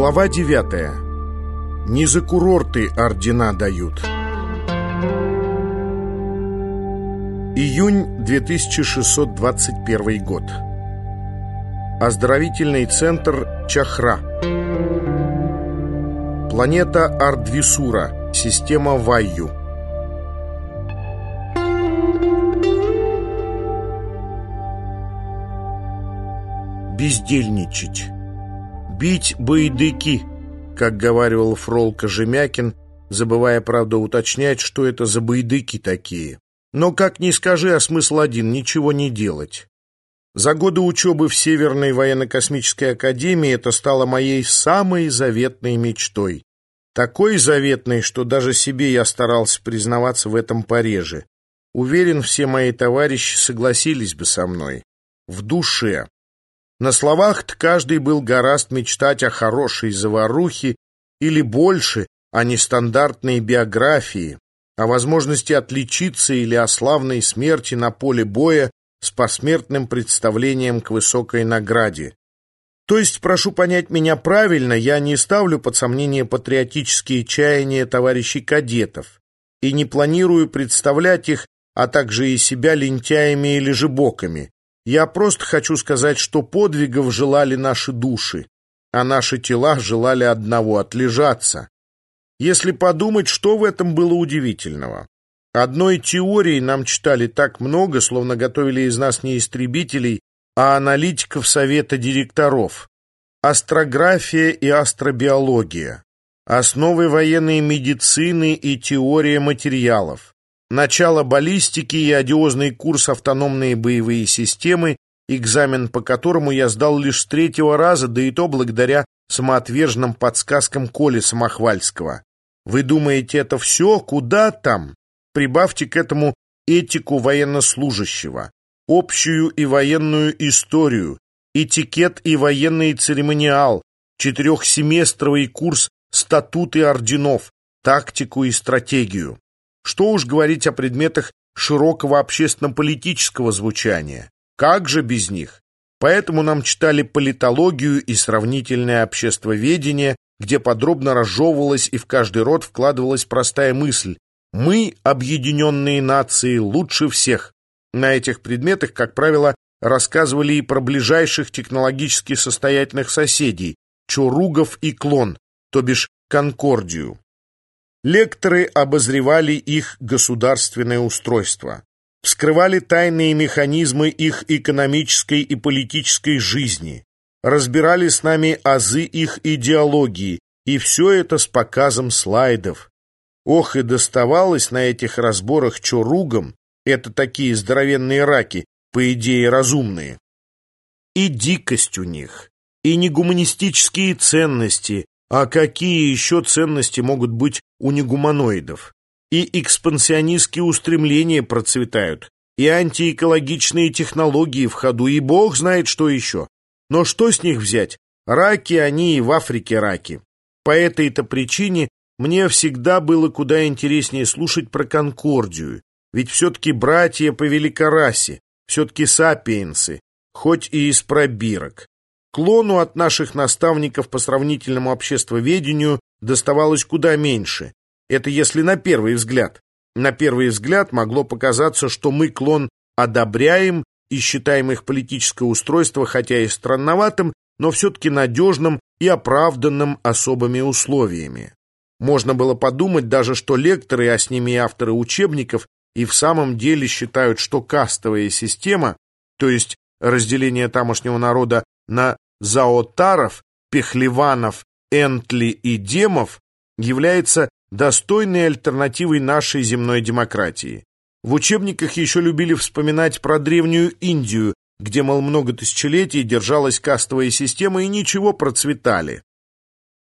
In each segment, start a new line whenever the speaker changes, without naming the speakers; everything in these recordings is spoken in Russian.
Глава 9. Не за курорты ордена дают. Июнь 2621 год. Оздоровительный центр Чахра. Планета Ардвисура. Система Вайю. Бездельничать. «Бить байдыки», как говаривал фрол Кожемякин, забывая, правда, уточнять, что это за байдыки такие. Но, как ни скажи, а смысл один — ничего не делать. За годы учебы в Северной военно-космической академии это стало моей самой заветной мечтой. Такой заветной, что даже себе я старался признаваться в этом пореже. Уверен, все мои товарищи согласились бы со мной. В душе. На словах-то каждый был гораст мечтать о хорошей заварухе или больше, о нестандартной биографии, о возможности отличиться или о славной смерти на поле боя с посмертным представлением к высокой награде. То есть, прошу понять меня правильно, я не ставлю под сомнение патриотические чаяния товарищей кадетов и не планирую представлять их, а также и себя лентяями или жебоками. Я просто хочу сказать, что подвигов желали наши души, а наши тела желали одного — отлежаться. Если подумать, что в этом было удивительного? Одной теории нам читали так много, словно готовили из нас не истребителей, а аналитиков совета директоров. Астрография и астробиология. Основы военной медицины и теория материалов начало баллистики и одиозный курс автономные боевые системы, экзамен по которому я сдал лишь с третьего раза, да и то благодаря самоотверженным подсказкам Коли Самохвальского. Вы думаете, это все? Куда там? Прибавьте к этому этику военнослужащего, общую и военную историю, этикет и военный церемониал, четырехсеместровый курс статуты орденов, тактику и стратегию. Что уж говорить о предметах широкого общественно-политического звучания. Как же без них? Поэтому нам читали политологию и сравнительное обществоведение, где подробно разжевывалась и в каждый род вкладывалась простая мысль «Мы, объединенные нации, лучше всех». На этих предметах, как правило, рассказывали и про ближайших технологически состоятельных соседей – Чуругов и Клон, то бишь Конкордию. Лекторы обозревали их государственное устройство, вскрывали тайные механизмы их экономической и политической жизни, разбирали с нами азы их идеологии, и все это с показом слайдов. Ох, и доставалось на этих разборах чоругам, это такие здоровенные раки, по идее разумные. И дикость у них, и негуманистические ценности, а какие еще ценности могут быть у негуманоидов? И экспансионистские устремления процветают, и антиэкологичные технологии в ходу, и бог знает что еще. Но что с них взять? Раки они и в Африке раки. По этой-то причине мне всегда было куда интереснее слушать про Конкордию, ведь все-таки братья по великорасе, все-таки сапиенсы, хоть и из пробирок. Клону от наших наставников по сравнительному обществоведению доставалось куда меньше. Это если на первый взгляд. На первый взгляд могло показаться, что мы клон одобряем и считаем их политическое устройство, хотя и странноватым, но все-таки надежным и оправданным особыми условиями. Можно было подумать даже, что лекторы, а с ними и авторы учебников, и в самом деле считают, что кастовая система, то есть разделение тамошнего народа на заотаров, пехлеванов, энтли и демов является достойной альтернативой нашей земной демократии. В учебниках еще любили вспоминать про древнюю Индию, где, мол, много тысячелетий держалась кастовая система и ничего процветали.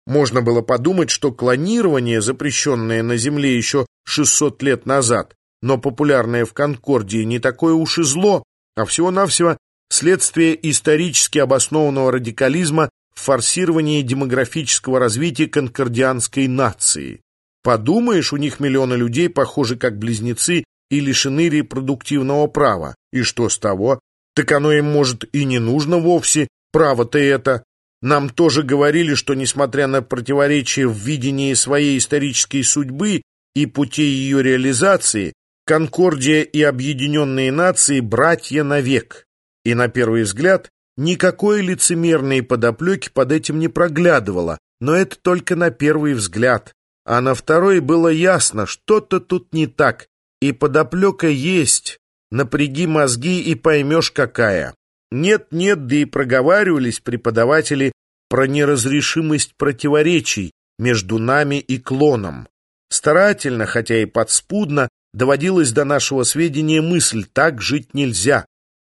Можно было подумать, что клонирование, запрещенное на Земле еще 600 лет назад, но популярное в Конкордии, не такое уж и зло, а всего-навсего следствие исторически обоснованного радикализма в форсировании демографического развития конкордианской нации. Подумаешь, у них миллионы людей похожи как близнецы и лишены репродуктивного права. И что с того? Так оно им, может, и не нужно вовсе, право-то это. Нам тоже говорили, что, несмотря на противоречия в видении своей исторической судьбы и путей ее реализации, Конкордия и Объединенные Нации – братья навек. И, на первый взгляд, никакой лицемерной подоплеки под этим не проглядывало, но это только на первый взгляд. А на второй было ясно, что-то тут не так, и подоплека есть. Напряги мозги и поймешь, какая. Нет-нет, да и проговаривались преподаватели про неразрешимость противоречий между нами и клоном. Старательно, хотя и подспудно, доводилась до нашего сведения мысль «так жить нельзя».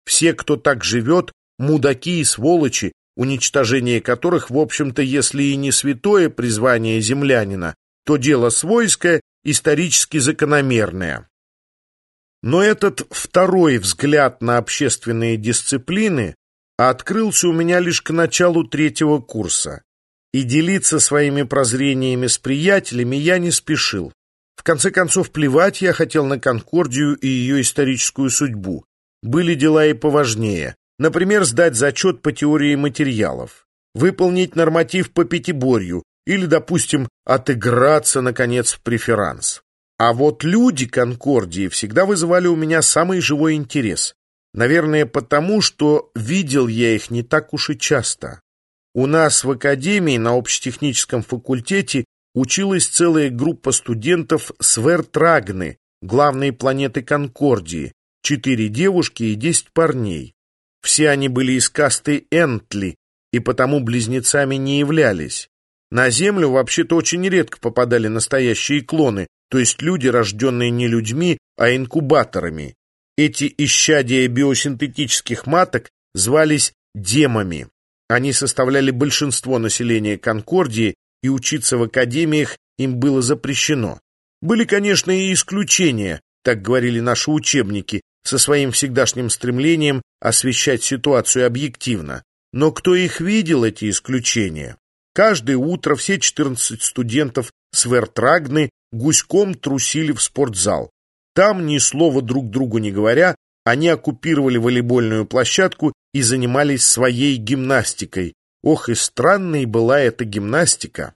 Все, кто так живет, мудаки и сволочи, уничтожение которых, в общем-то, если и не святое призвание землянина, то дело свойское, исторически закономерное. Но этот второй взгляд на общественные дисциплины открылся у меня лишь к началу третьего курса, и делиться своими прозрениями с приятелями я не спешил. В конце концов, плевать я хотел на Конкордию и ее историческую судьбу. Были дела и поважнее. Например, сдать зачет по теории материалов, выполнить норматив по пятиборью или, допустим, отыграться, наконец, в преферанс. А вот люди Конкордии всегда вызывали у меня самый живой интерес. Наверное, потому, что видел я их не так уж и часто. У нас в академии на общетехническом факультете училась целая группа студентов с Вертрагны, главной планеты Конкордии, четыре девушки и десять парней. Все они были из касты Энтли и потому близнецами не являлись. На Землю вообще-то очень редко попадали настоящие клоны, то есть люди, рожденные не людьми, а инкубаторами. Эти исчадия биосинтетических маток звались демами. Они составляли большинство населения Конкордии, и учиться в академиях им было запрещено. Были, конечно, и исключения, так говорили наши учебники, со своим всегдашним стремлением освещать ситуацию объективно. Но кто их видел, эти исключения? Каждое утро все 14 студентов с Вертрагны гуськом трусили в спортзал. Там, ни слова друг другу не говоря, они оккупировали волейбольную площадку и занимались своей гимнастикой. Ох, и странной была эта гимнастика.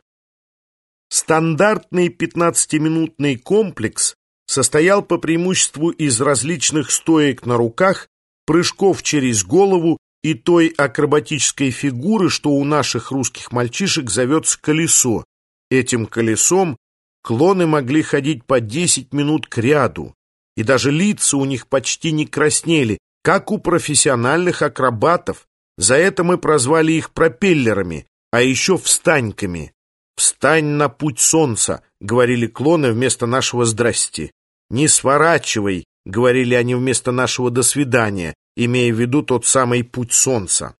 Стандартный 15-минутный комплекс состоял по преимуществу из различных стоек на руках, прыжков через голову и той акробатической фигуры, что у наших русских мальчишек зовется колесо. Этим колесом клоны могли ходить по 10 минут к ряду, и даже лица у них почти не краснели, как у профессиональных акробатов. За это мы прозвали их пропеллерами, а еще встаньками. «Встань на путь солнца», — говорили клоны вместо нашего «здрасти». «Не сворачивай», — говорили они вместо нашего «до свидания», имея в виду тот самый путь солнца.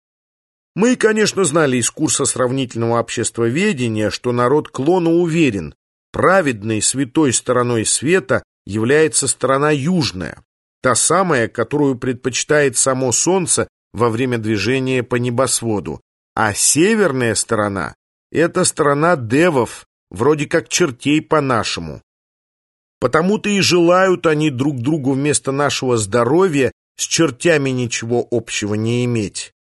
Мы, конечно, знали из курса сравнительного обществоведения, что народ клона уверен, праведной святой стороной света является сторона южная, та самая, которую предпочитает само солнце во время движения по небосводу, а северная сторона — это сторона девов, вроде как чертей по-нашему. Потому-то и желают они друг другу вместо нашего здоровья с чертями ничего общего не иметь.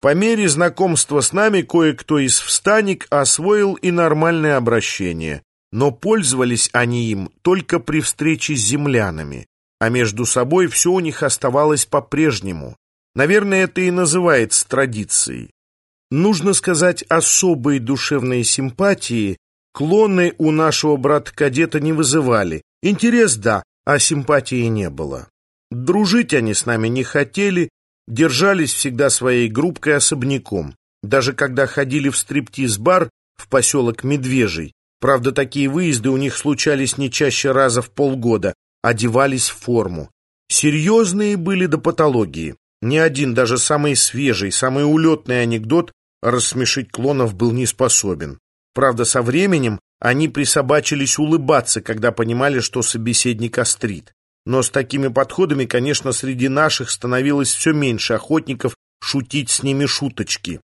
По мере знакомства с нами кое-кто из встаник освоил и нормальное обращение, но пользовались они им только при встрече с землянами, а между собой все у них оставалось по-прежнему. Наверное, это и называется традицией. Нужно сказать, особые душевные симпатии клоны у нашего брата-кадета не вызывали. Интерес – да, а симпатии не было. Дружить они с нами не хотели, держались всегда своей группкой особняком. Даже когда ходили в стриптиз-бар в поселок Медвежий, правда, такие выезды у них случались не чаще раза в полгода, одевались в форму. Серьезные были до патологии. Ни один, даже самый свежий, самый улетный анекдот рассмешить клонов был не способен. Правда, со временем они присобачились улыбаться, когда понимали, что собеседник острит. Но с такими подходами, конечно, среди наших становилось все меньше охотников шутить с ними шуточки.